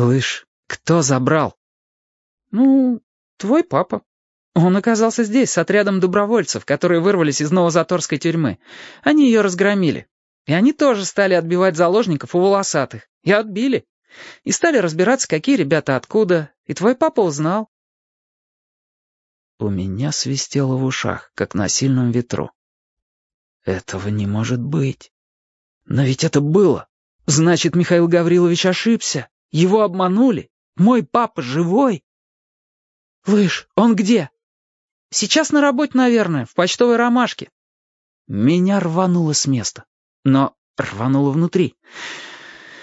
«Лыж, кто забрал?» «Ну, твой папа. Он оказался здесь с отрядом добровольцев, которые вырвались из новозаторской тюрьмы. Они ее разгромили. И они тоже стали отбивать заложников у волосатых. И отбили. И стали разбираться, какие ребята откуда. И твой папа узнал». У меня свистело в ушах, как на сильном ветру. «Этого не может быть. Но ведь это было. Значит, Михаил Гаврилович ошибся. Его обманули. Мой папа живой. Лыж, он где? Сейчас на работе, наверное, в почтовой ромашке. Меня рвануло с места. Но рвануло внутри.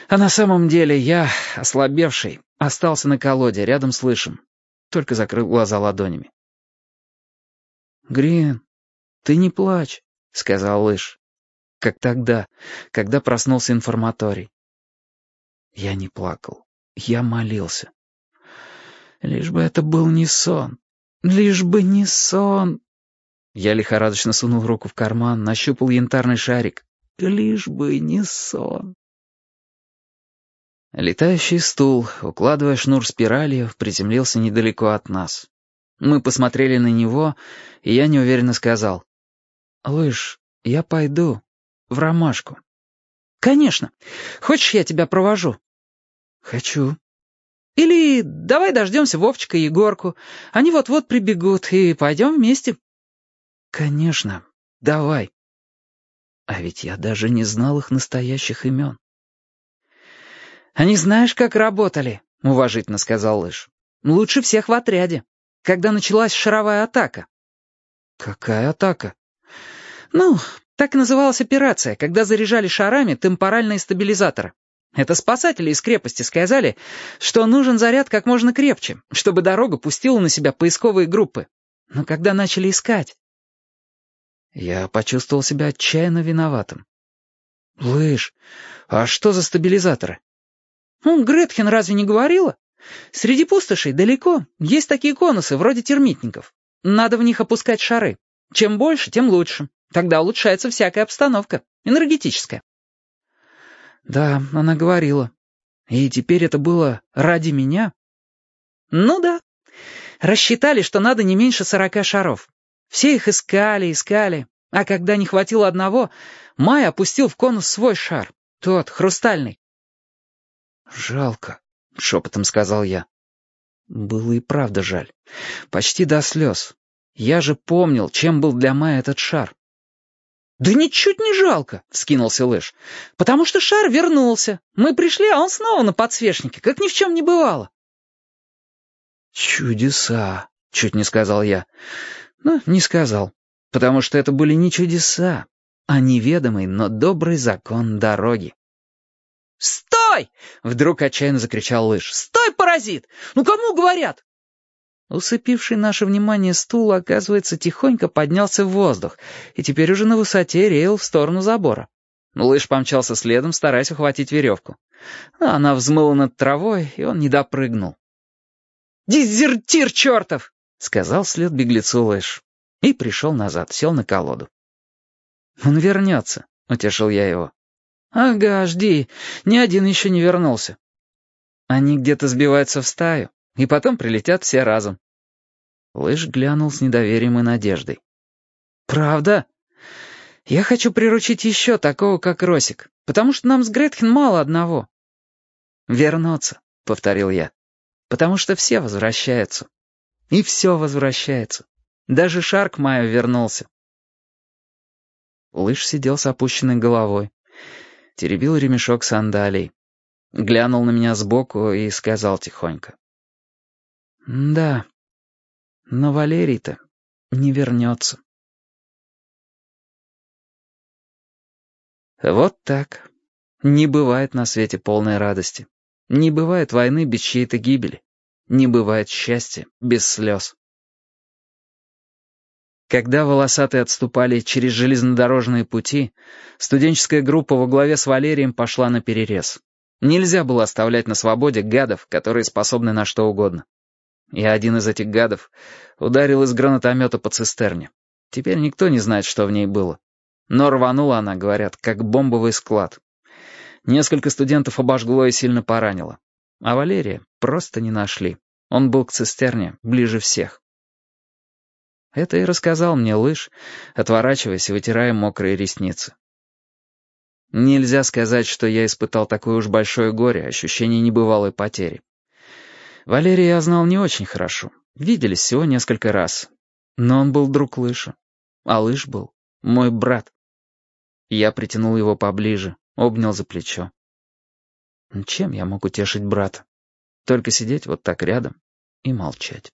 А на самом деле я, ослабевший, остался на колоде, рядом с Лышем. Только закрыл глаза ладонями. «Грин, ты не плачь», — сказал Лыж. Как тогда, когда проснулся информаторий. Я не плакал. Я молился. Лишь бы это был не сон. Лишь бы не сон. Я лихорадочно сунул руку в карман, нащупал янтарный шарик. Лишь бы не сон. Летающий стул, укладывая шнур спиралью, приземлился недалеко от нас. Мы посмотрели на него, и я неуверенно сказал. «Лыж, я пойду в ромашку». «Конечно. Хочешь, я тебя провожу?» «Хочу». «Или давай дождемся Вовчика и Егорку. Они вот-вот прибегут, и пойдем вместе». «Конечно. Давай». А ведь я даже не знал их настоящих имен. «Они знаешь, как работали?» — уважительно сказал Лыж. «Лучше всех в отряде. Когда началась шаровая атака». «Какая атака?» «Ну, так называлась операция, когда заряжали шарами темпоральные стабилизаторы. Это спасатели из крепости сказали, что нужен заряд как можно крепче, чтобы дорога пустила на себя поисковые группы. Но когда начали искать... Я почувствовал себя отчаянно виноватым. «Лыж, а что за стабилизаторы?» «Ну, Гретхен разве не говорила? Среди пустошей далеко есть такие конусы, вроде термитников. Надо в них опускать шары. Чем больше, тем лучше. Тогда улучшается всякая обстановка, энергетическая. Да, она говорила. И теперь это было ради меня? Ну да. Рассчитали, что надо не меньше сорока шаров. Все их искали, искали. А когда не хватило одного, Май опустил в конус свой шар. Тот, хрустальный. «Жалко», — шепотом сказал я. Было и правда жаль. Почти до слез. Я же помнил, чем был для Мая этот шар. «Да ничуть не жалко», — вскинулся Лэш. «Потому что шар вернулся. Мы пришли, а он снова на подсвечнике, как ни в чем не бывало». «Чудеса», — чуть не сказал я. Ну, не сказал, потому что это были не чудеса, а неведомый, но добрый закон дороги. «Стой!» — вдруг отчаянно закричал Лыж. «Стой, паразит! Ну кому говорят? Усыпивший наше внимание стул, оказывается, тихонько поднялся в воздух и теперь уже на высоте реял в сторону забора. Лыж помчался следом, стараясь ухватить веревку. Она взмыла над травой, и он не допрыгнул. «Дезертир чертов!» — сказал след беглецу Лыж. И пришел назад, сел на колоду. «Он вернется», — утешил я его. «Ага, жди, ни один еще не вернулся». Они где-то сбиваются в стаю, и потом прилетят все разом. Лыж глянул с недоверием и надеждой. «Правда? Я хочу приручить еще такого, как Росик, потому что нам с Гретхен мало одного». «Вернуться», — повторил я, — «потому что все возвращаются. И все возвращается. Даже Шарк Майо вернулся». Лыж сидел с опущенной головой, теребил ремешок сандалий, глянул на меня сбоку и сказал тихонько. Да, но Валерий-то не вернется. Вот так. Не бывает на свете полной радости. Не бывает войны без чьей-то гибели. Не бывает счастья без слез. Когда волосатые отступали через железнодорожные пути, студенческая группа во главе с Валерием пошла на перерез. Нельзя было оставлять на свободе гадов, которые способны на что угодно. И один из этих гадов ударил из гранатомета по цистерне. Теперь никто не знает, что в ней было. Но рванула она, говорят, как бомбовый склад. Несколько студентов обожгло и сильно поранило. А Валерия просто не нашли. Он был к цистерне, ближе всех. Это и рассказал мне Лыж, отворачиваясь и вытирая мокрые ресницы. Нельзя сказать, что я испытал такое уж большое горе, ощущение небывалой потери. Валерия я знал не очень хорошо, виделись всего несколько раз. Но он был друг Лыша, а Лыж был мой брат. Я притянул его поближе, обнял за плечо. Чем я мог утешить брата? Только сидеть вот так рядом и молчать.